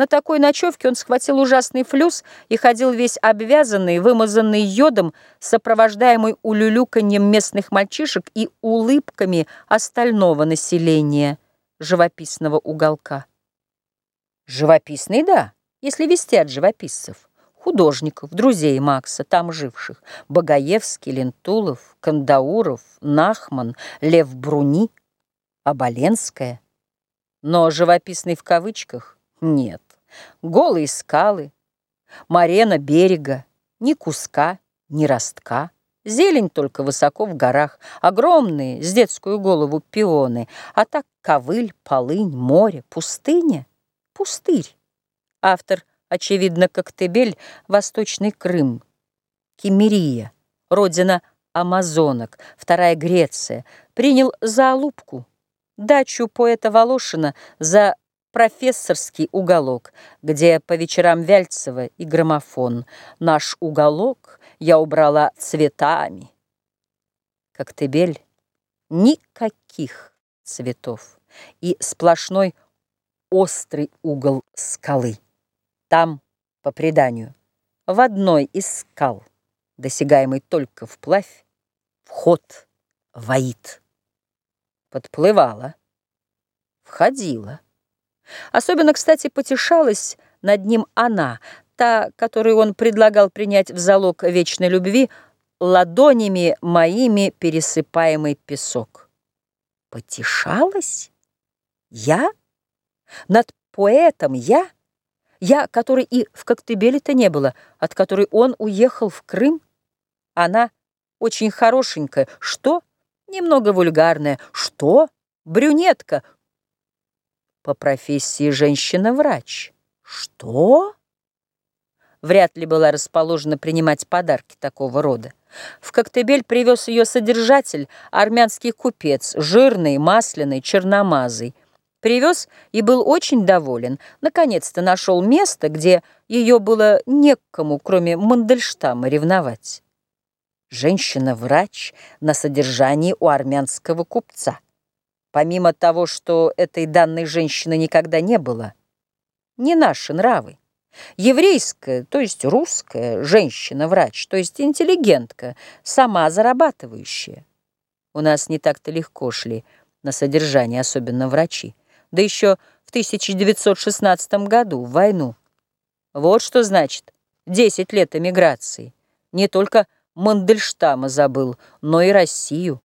На такой ночевке он схватил ужасный флюс и ходил весь обвязанный, вымазанный йодом, сопровождаемый улюлюканьем местных мальчишек и улыбками остального населения живописного уголка. Живописный, да, если вести от живописцев художников, друзей Макса, там живших, Багаевский, Лентулов, Кандауров, Нахман, Лев Бруни, Оболенская. Но живописный в кавычках нет. Голые скалы, марена берега, ни куска, ни ростка. Зелень только высоко в горах, огромные, с детскую голову пионы, а так ковыль, полынь, море, пустыня, пустырь. Автор Очевидно, Коктебель — Восточный Крым, Кемерия, родина амазонок, вторая Греция, принял за Алупку, дачу поэта Волошина за профессорский уголок, где по вечерам Вяльцева и граммофон. Наш уголок я убрала цветами. Коктебель — никаких цветов и сплошной острый угол скалы. Там, по преданию, в одной из скал, досягаемый только вплавь, вход воит. Подплывала, входила. Особенно, кстати, потешалась над ним она, та, которую он предлагал принять в залог вечной любви, ладонями моими пересыпаемый песок. Потешалась? Я? Над поэтом я? Я, который и в Коктебеле-то не было, от которой он уехал в Крым. Она очень хорошенькая. Что? Немного вульгарная. Что? Брюнетка. По профессии женщина-врач. Что? Вряд ли была расположена принимать подарки такого рода. В Коктебель привез ее содержатель, армянский купец, жирный, масляный, черномазый. Привез и был очень доволен. Наконец-то нашел место, где ее было некому, кроме Мандельштама, ревновать. Женщина-врач на содержании у армянского купца. Помимо того, что этой данной женщины никогда не было, не наши нравы. Еврейская, то есть русская, женщина-врач, то есть интеллигентка, сама зарабатывающая. У нас не так-то легко шли на содержание, особенно врачи да еще в 1916 году, в войну. Вот что значит 10 лет эмиграции. Не только Мандельштама забыл, но и Россию.